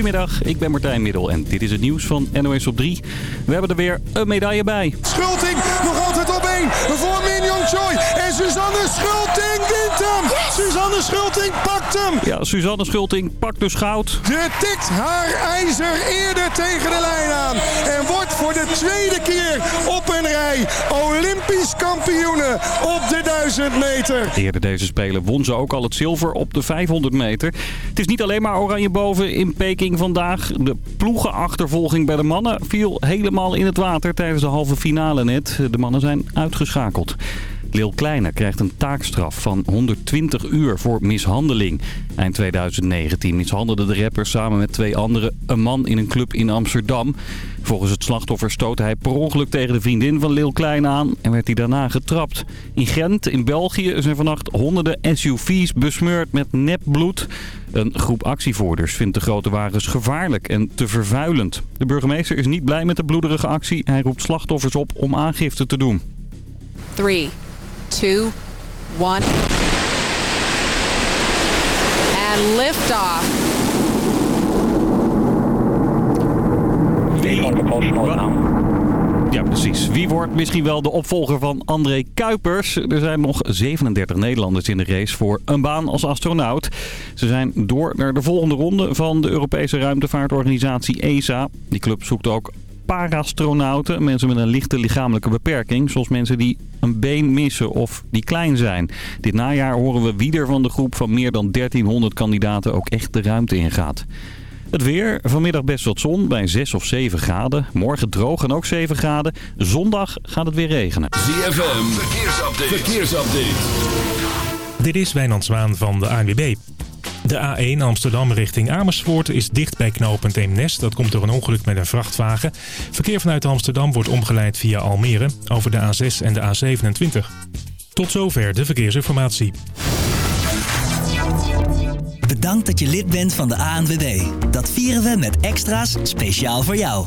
Goedemiddag, ik ben Martijn Middel en dit is het nieuws van NOS op 3. We hebben er weer een medaille bij. Schulting nog altijd op één voor Mignon Choi. En Suzanne Schulting wint hem. Suzanne Schulting pakt hem. Ja, Suzanne Schulting pakt dus goud. Ze tikt haar ijzer eerder tegen de lijn aan. En wordt voor de tweede keer op een rij Olympisch kampioene op de 1000 meter. Eerder deze Spelen won ze ook al het zilver op de 500 meter. Het is niet alleen maar oranje boven in Peking vandaag. De ploegenachtervolging bij de mannen viel helemaal in het water tijdens de halve finale net. De mannen zijn uitgeschakeld. Lil Kleine krijgt een taakstraf van 120 uur voor mishandeling. Eind 2019 mishandelde de rapper samen met twee anderen een man in een club in Amsterdam. Volgens het slachtoffer stootte hij per ongeluk tegen de vriendin van Lil Kleine aan en werd hij daarna getrapt. In Gent, in België, zijn vannacht honderden SUV's besmeurd met nepbloed. Een groep actievoerders vindt de grote wagens gevaarlijk en te vervuilend. De burgemeester is niet blij met de bloederige actie. Hij roept slachtoffers op om aangifte te doen. 3, 2, 1. And liftoff. Ja, precies. Wie wordt misschien wel de opvolger van André Kuipers? Er zijn nog 37 Nederlanders in de race voor een baan als astronaut. Ze zijn door naar de volgende ronde van de Europese ruimtevaartorganisatie ESA. Die club zoekt ook parastronauten, mensen met een lichte lichamelijke beperking. Zoals mensen die een been missen of die klein zijn. Dit najaar horen we wie er van de groep van meer dan 1300 kandidaten ook echt de ruimte ingaat. Het weer, vanmiddag best wat zon bij 6 of 7 graden. Morgen droog en ook 7 graden. Zondag gaat het weer regenen. ZFM, verkeersupdate. verkeersupdate. Dit is Wijnand Zwaan van de ANWB. De A1 Amsterdam richting Amersfoort is dicht bij knooppunt Eemnes. Dat komt door een ongeluk met een vrachtwagen. Verkeer vanuit Amsterdam wordt omgeleid via Almere over de A6 en de A27. Tot zover de verkeersinformatie. Bedankt dat je lid bent van de ANWB. Dat vieren we met extra's speciaal voor jou.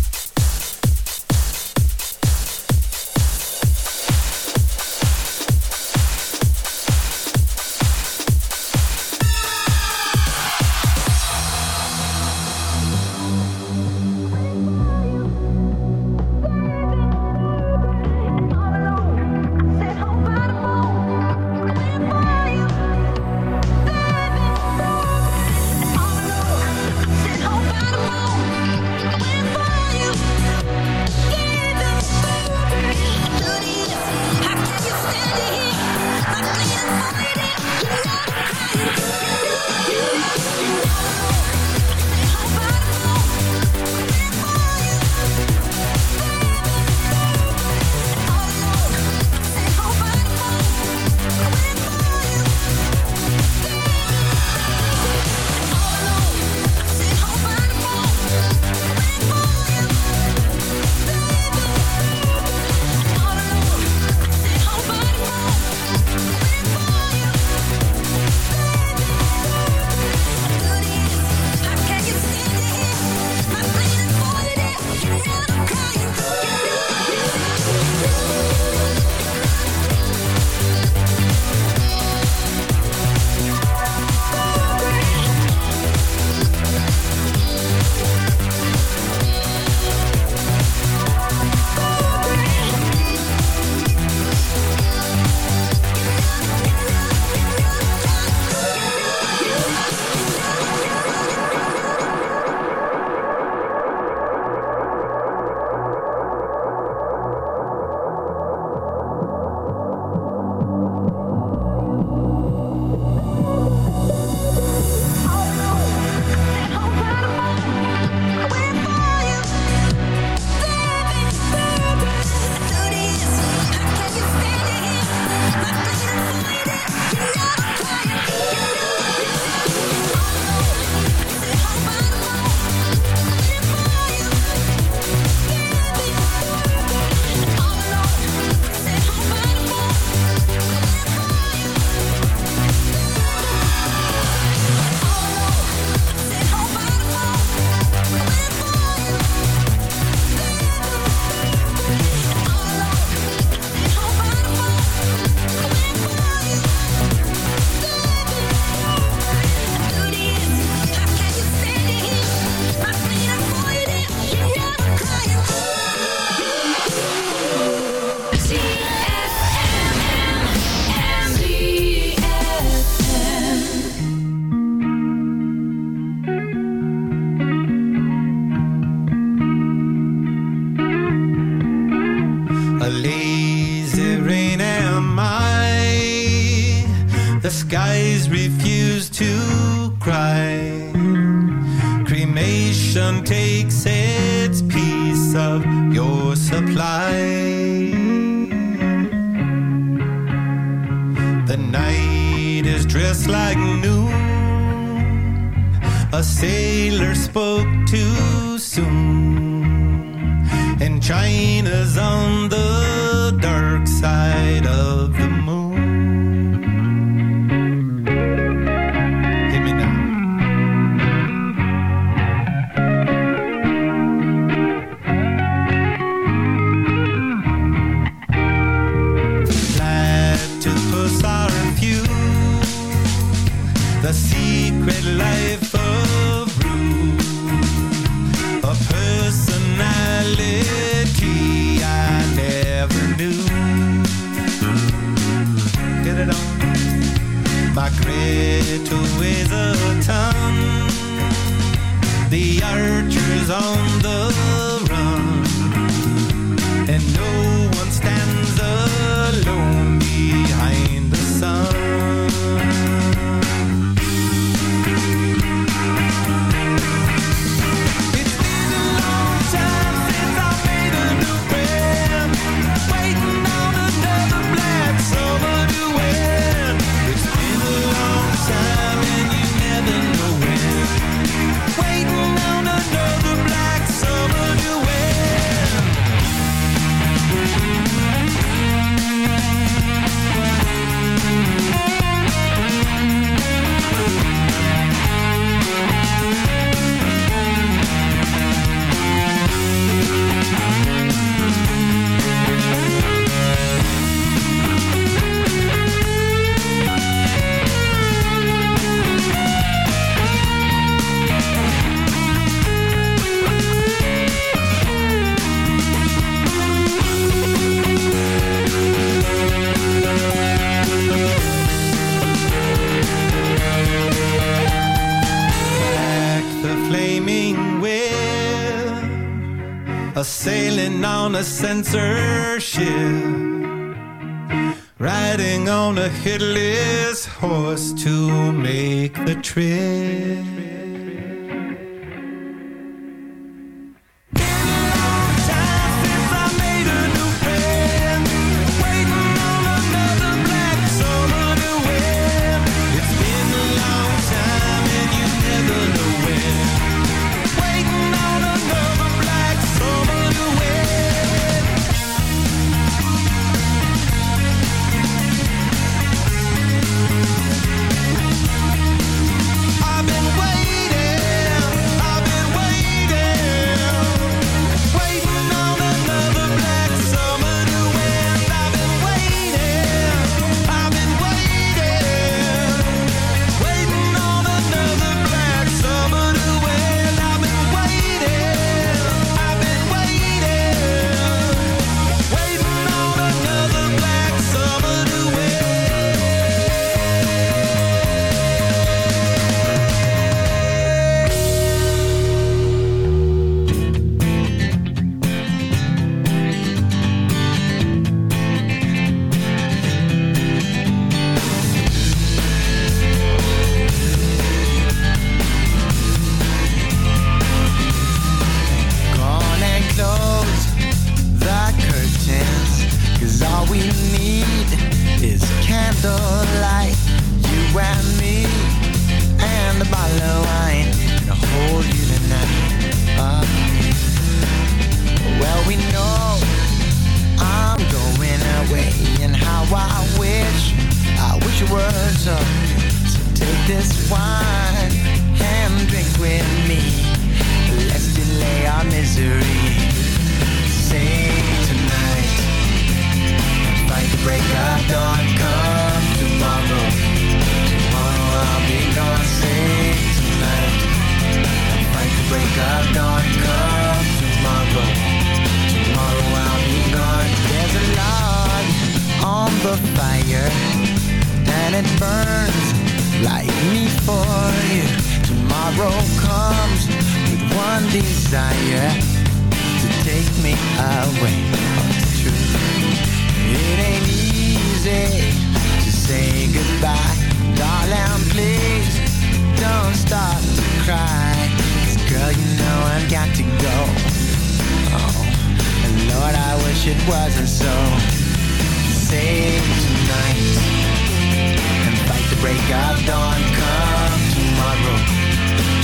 dawn come tomorrow.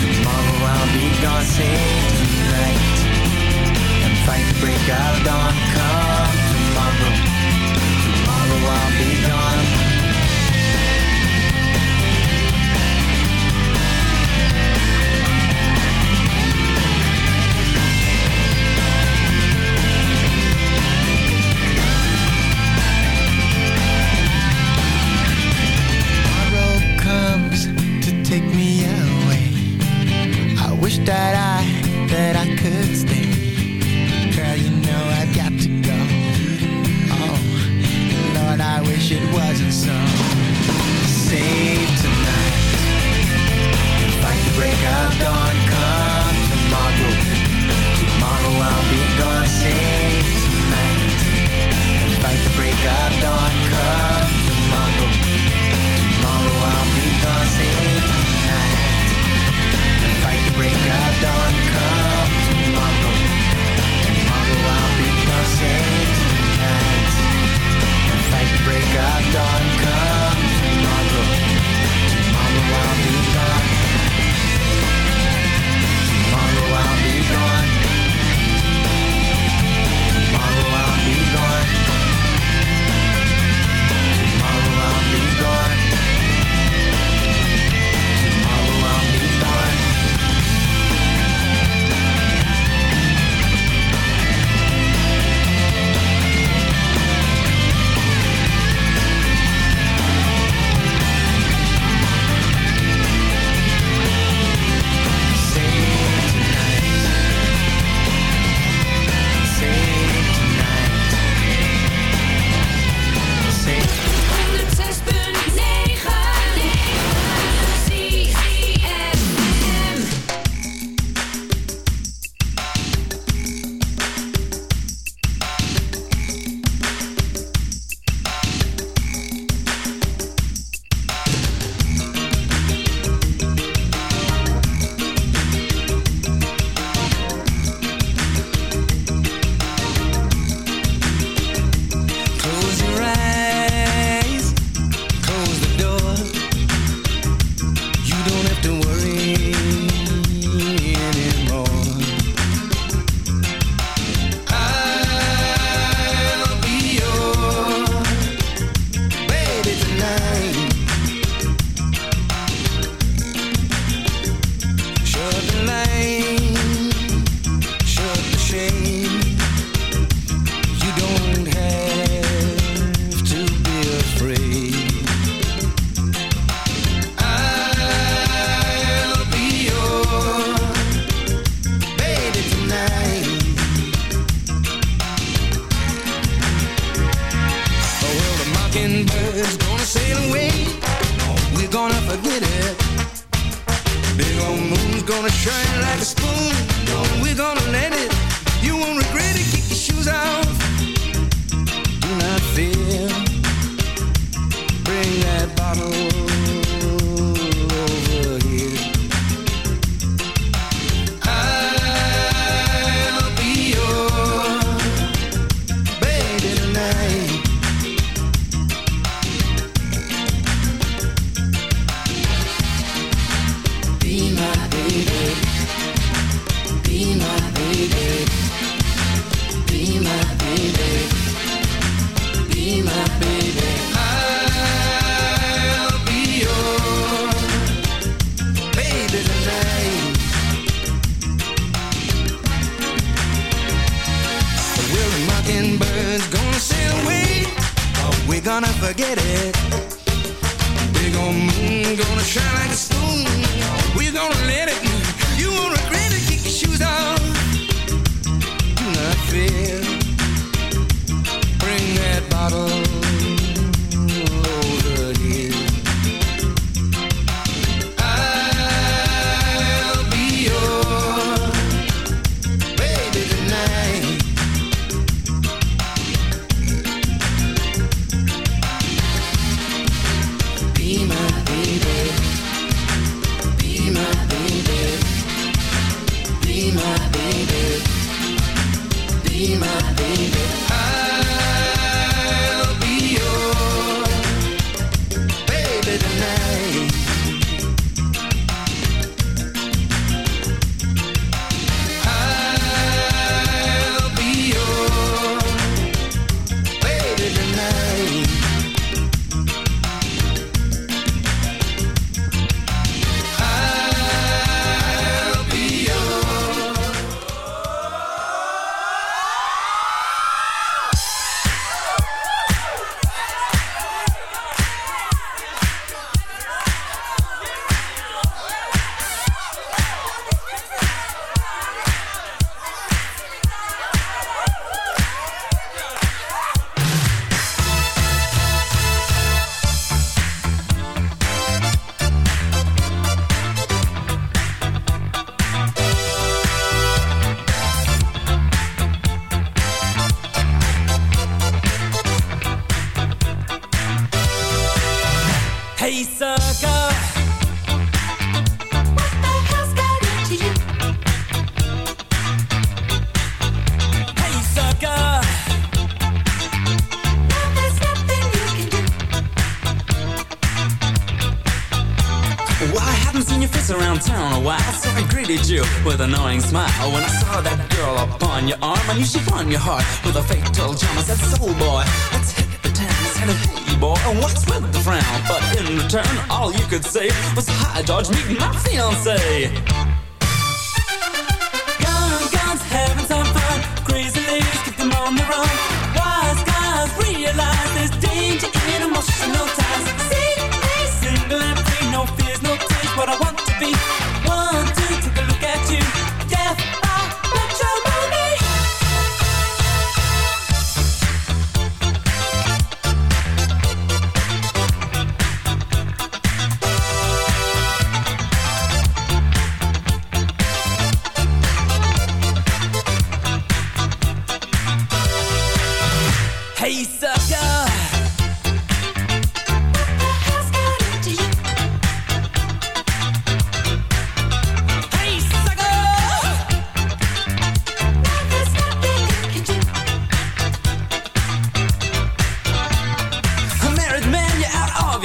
Tomorrow I'll be dancing tonight. And fight break of dawn come tomorrow. Tomorrow I'll be break of dawn.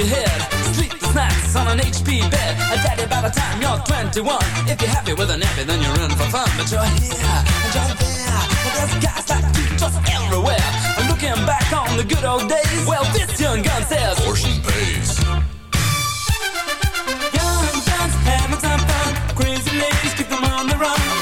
Your head. Sleepless nights on an HP bed. A daddy by the time you're 21. If you're happy with a nappy, then you're in for fun. But you're here and you're there. But there's guys like you just everywhere. And looking back on the good old days, well, this young gun says, Portion pays. Young guns having some fun. Crazy ladies keep them on the run.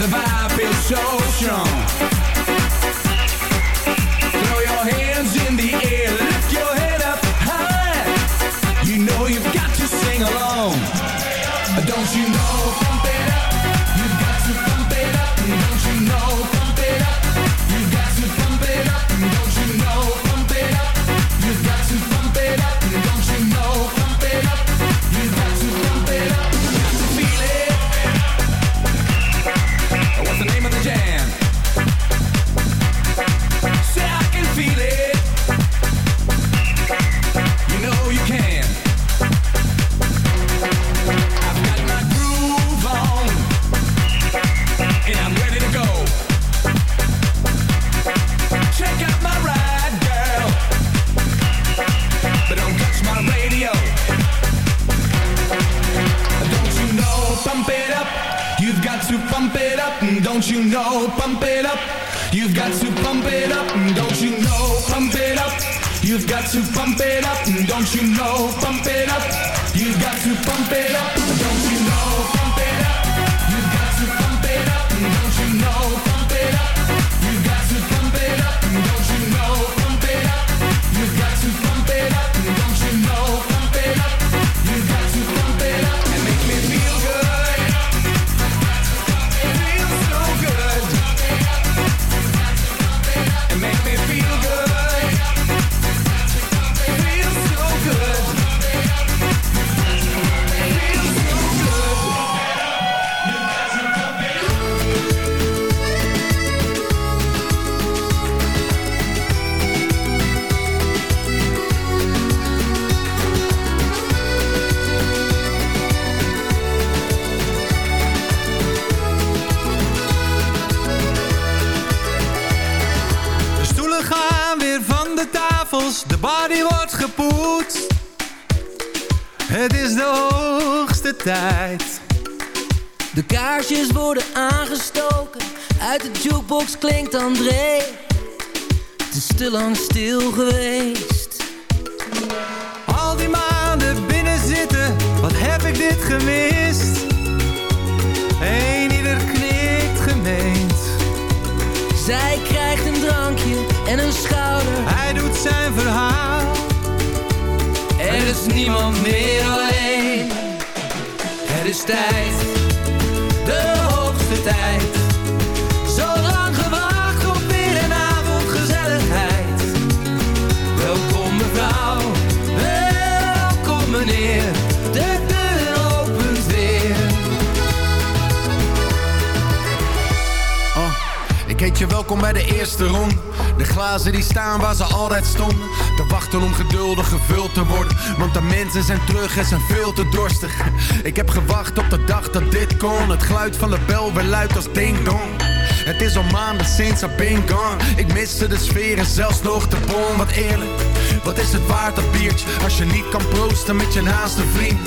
The vibe is so strong. De body wordt gepoetst. Het is de hoogste tijd. De kaarsjes worden aangestoken, uit de jukebox klinkt André. Het is te lang stil geweest. Al die maanden binnen zitten, wat heb ik dit gemist? Zij krijgt een drankje en een schouder. Hij doet zijn verhaal. Er is niemand meer alleen. Het is tijd, de hoogste tijd. Je welkom bij de eerste ronde. De glazen die staan waar ze altijd stonden. Te wachten om geduldig gevuld te worden. Want de mensen zijn terug en zijn veel te dorstig. Ik heb gewacht op de dag dat dit kon. Het geluid van de bel weer luidt als ding dong. Het is al maanden sinds I've been gone. Ik miste de sfeer en zelfs nog de bom. Wat eerlijk, wat is het waard dat biertje? Als je niet kan proosten met je naaste vriend.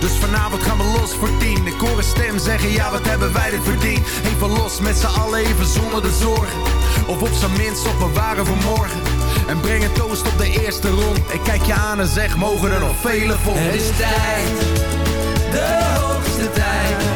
Dus vanavond gaan we los voor tien. Ik hoor een stem zeggen, ja wat hebben wij dit verdiend. Even los met z'n allen, even zonder de zorgen. Of op zijn minst nog bewaren voor morgen. En breng een toast op de eerste rond. Ik kijk je aan en zeg, mogen er nog vele volgen. Het is tijd, de hoogste tijd.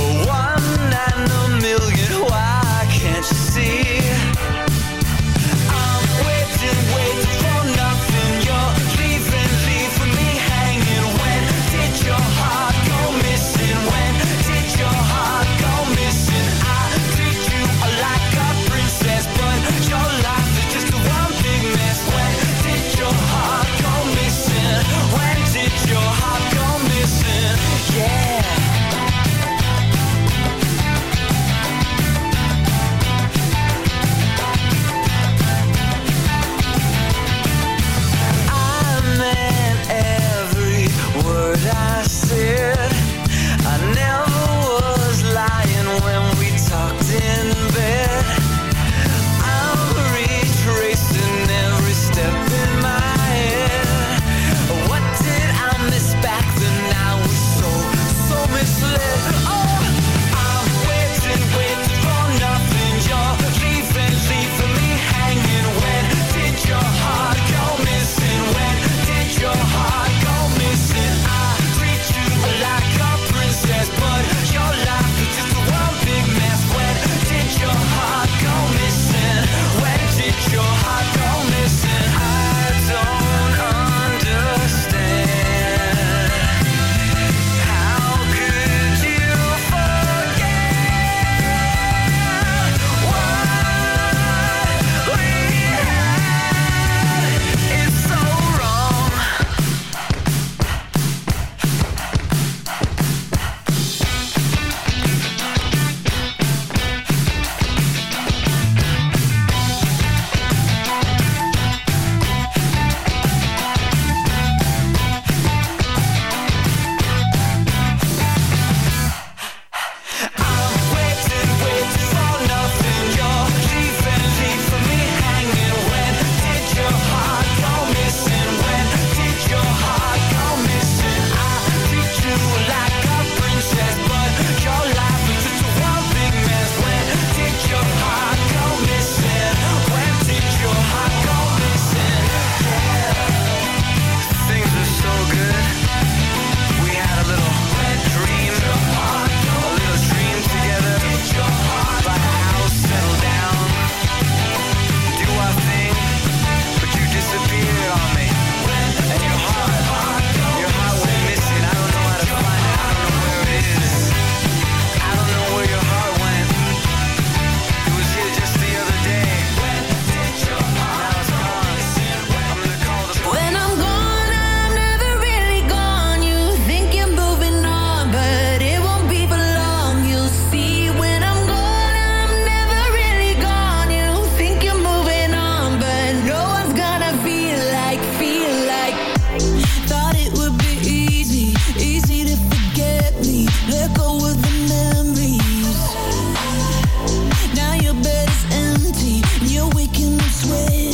waking this way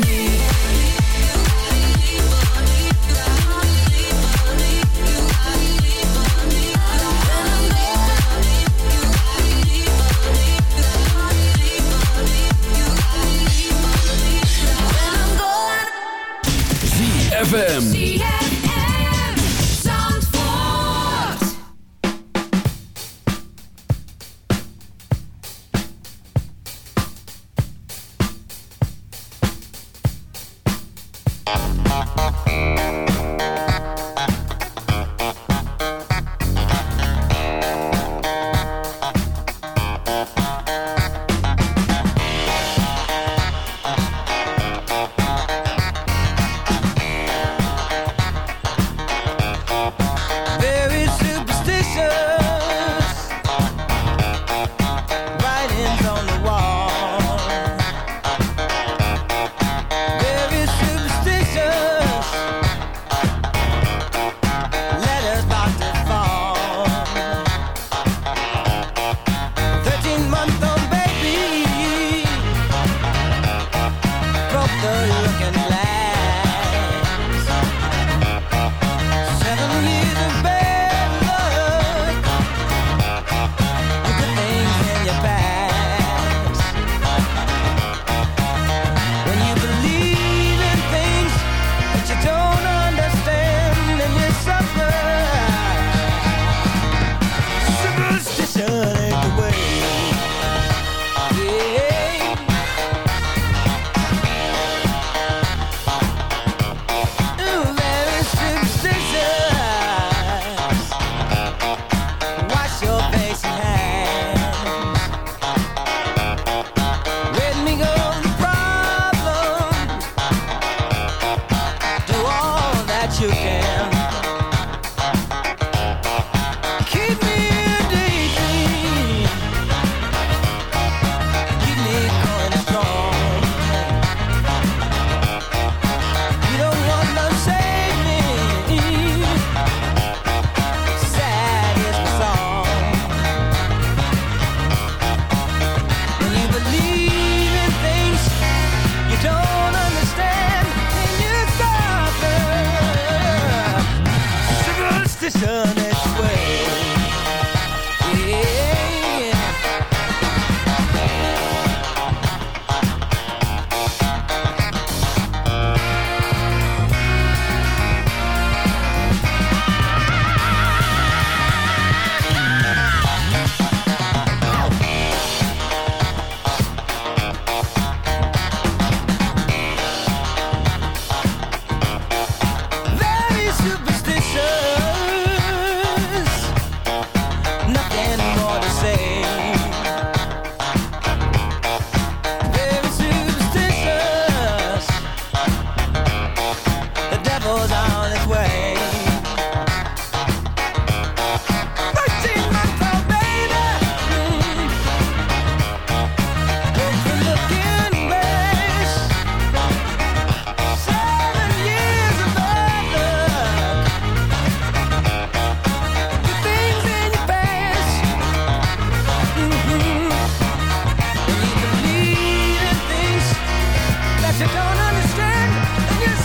need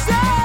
say.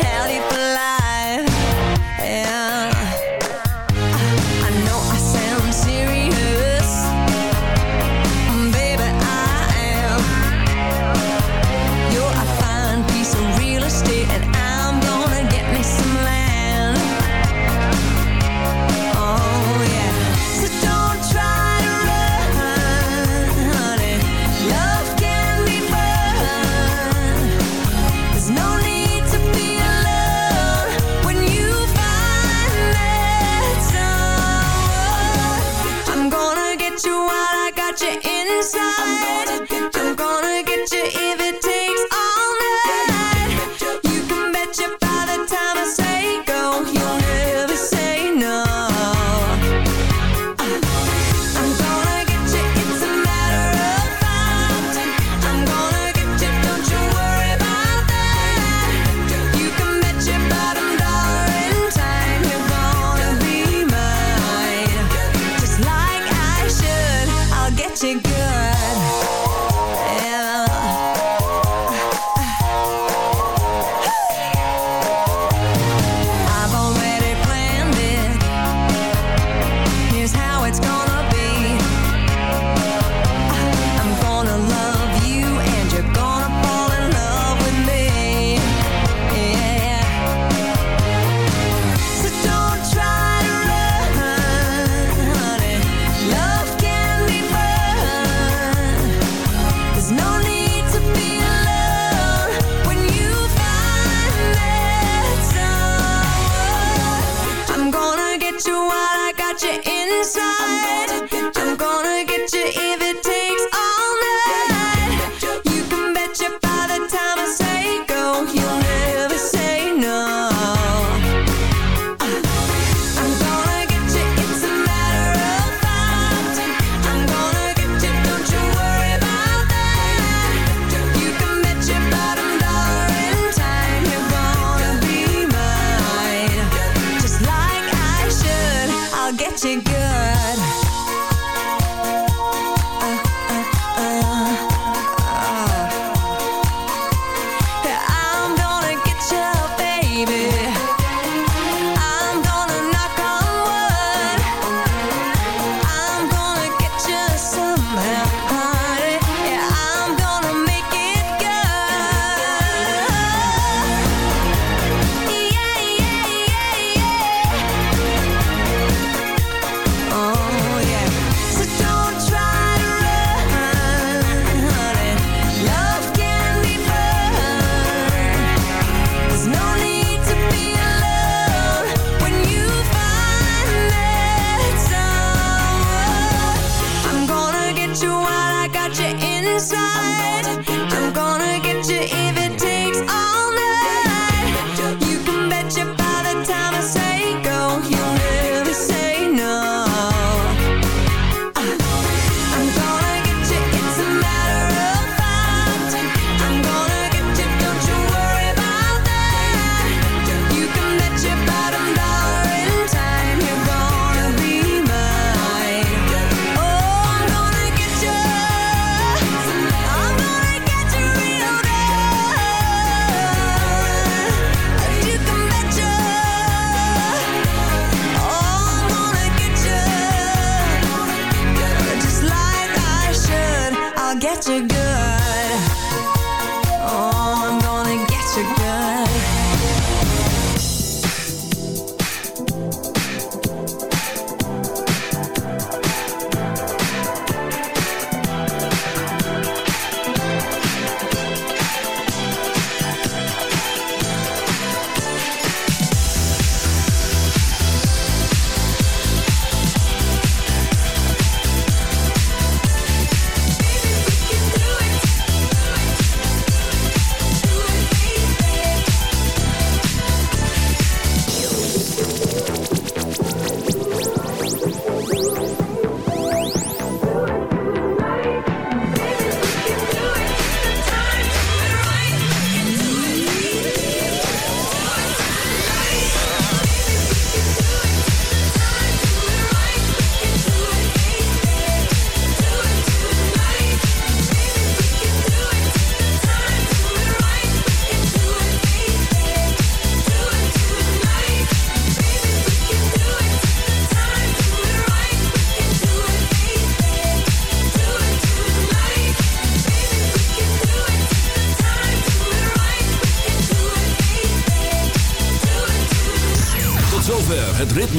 to go